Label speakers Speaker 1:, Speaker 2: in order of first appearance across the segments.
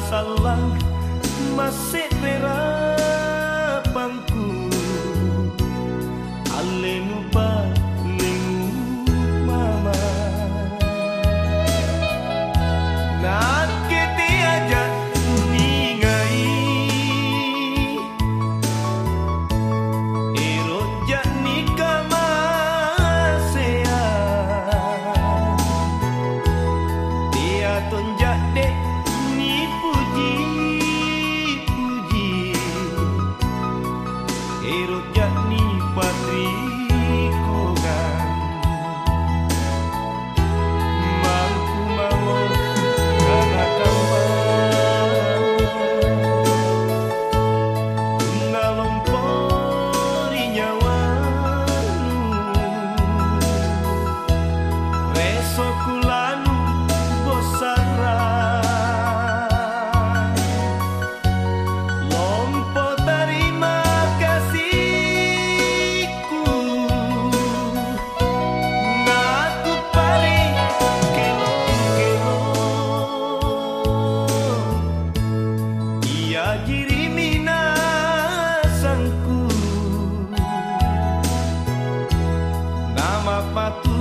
Speaker 1: salah masih pangku alemu sapato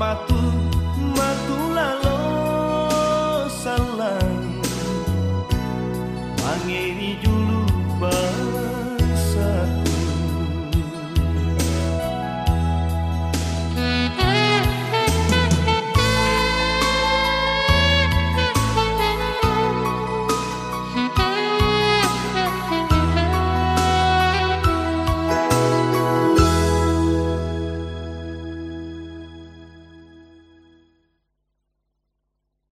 Speaker 1: patu matulalo salang Mangeri